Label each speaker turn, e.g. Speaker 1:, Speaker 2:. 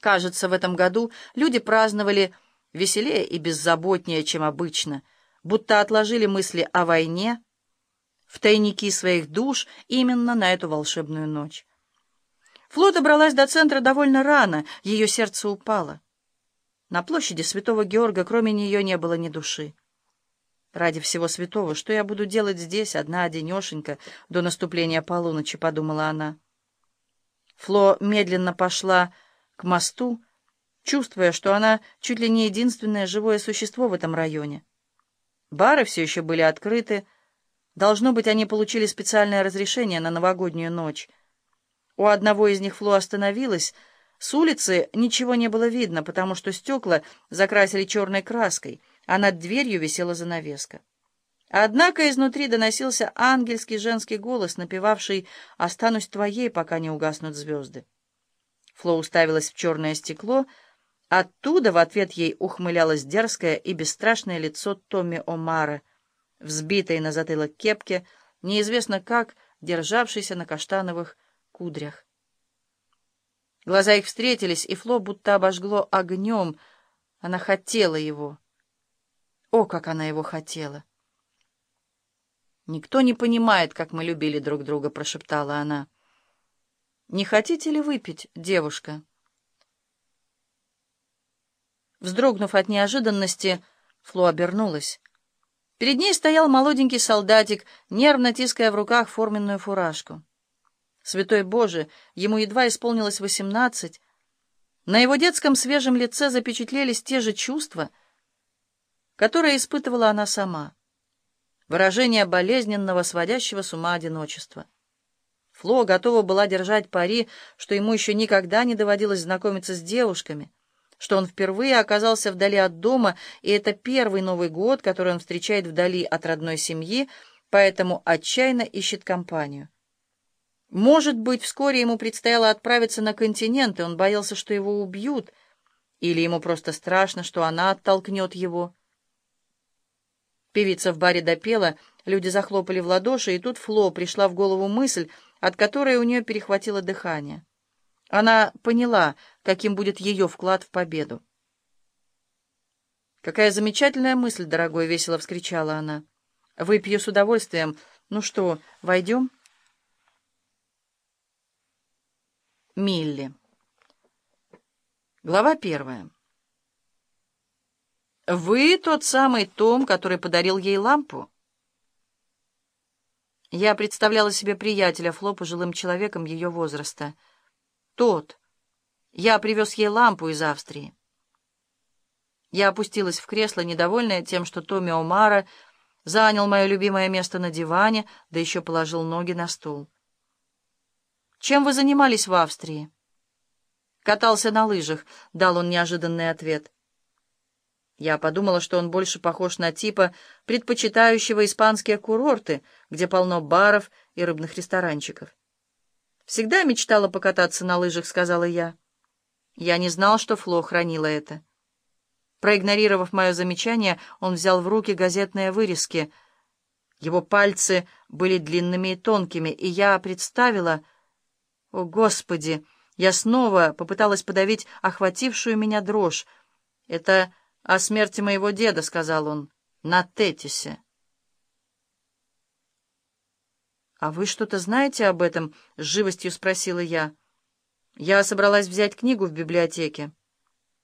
Speaker 1: Кажется, в этом году люди праздновали веселее и беззаботнее, чем обычно, будто отложили мысли о войне в тайники своих душ именно на эту волшебную ночь. Фло добралась до центра довольно рано, ее сердце упало. На площади Святого Георга кроме нее не было ни души. «Ради всего святого, что я буду делать здесь, одна-одинешенька, до наступления полуночи?» — подумала она. Фло медленно пошла к мосту, чувствуя, что она чуть ли не единственное живое существо в этом районе. Бары все еще были открыты. Должно быть, они получили специальное разрешение на новогоднюю ночь. У одного из них Фло остановилась. С улицы ничего не было видно, потому что стекла закрасили черной краской, а над дверью висела занавеска. Однако изнутри доносился ангельский женский голос, напевавший «Останусь твоей, пока не угаснут звезды». Фло уставилась в черное стекло. Оттуда в ответ ей ухмылялось дерзкое и бесстрашное лицо Томми Омара, взбитой на затылок кепке, неизвестно как, державшейся на каштановых кудрях. Глаза их встретились, и Фло будто обожгло огнем. Она хотела его. О, как она его хотела! «Никто не понимает, как мы любили друг друга», — прошептала она. «Не хотите ли выпить, девушка?» Вздрогнув от неожиданности, Фло обернулась. Перед ней стоял молоденький солдатик, нервно тиская в руках форменную фуражку. Святой Боже, ему едва исполнилось восемнадцать. На его детском свежем лице запечатлелись те же чувства, которые испытывала она сама. Выражение болезненного, сводящего с ума одиночества. Фло готова была держать пари, что ему еще никогда не доводилось знакомиться с девушками, что он впервые оказался вдали от дома, и это первый Новый год, который он встречает вдали от родной семьи, поэтому отчаянно ищет компанию. Может быть, вскоре ему предстояло отправиться на континент, и он боялся, что его убьют, или ему просто страшно, что она оттолкнет его. Певица в баре допела, люди захлопали в ладоши, и тут Фло пришла в голову мысль — от которой у нее перехватило дыхание. Она поняла, каким будет ее вклад в победу. «Какая замечательная мысль, дорогой!» — весело вскричала она. «Выпью с удовольствием. Ну что, войдем?» Милли. Глава первая. «Вы тот самый Том, который подарил ей лампу?» Я представляла себе приятеля Фло пожилым человеком ее возраста. Тот. Я привез ей лампу из Австрии. Я опустилась в кресло, недовольная тем, что Томми Омара занял мое любимое место на диване, да еще положил ноги на стул. «Чем вы занимались в Австрии?» «Катался на лыжах», — дал он неожиданный ответ. Я подумала, что он больше похож на типа, предпочитающего испанские курорты, где полно баров и рыбных ресторанчиков. «Всегда мечтала покататься на лыжах», — сказала я. Я не знал, что Фло хранила это. Проигнорировав мое замечание, он взял в руки газетные вырезки. Его пальцы были длинными и тонкими, и я представила... О, Господи! Я снова попыталась подавить охватившую меня дрожь. Это «О смерти моего деда», — сказал он, — «на Тетисе». «А вы что-то знаете об этом?» — с живостью спросила я. «Я собралась взять книгу в библиотеке».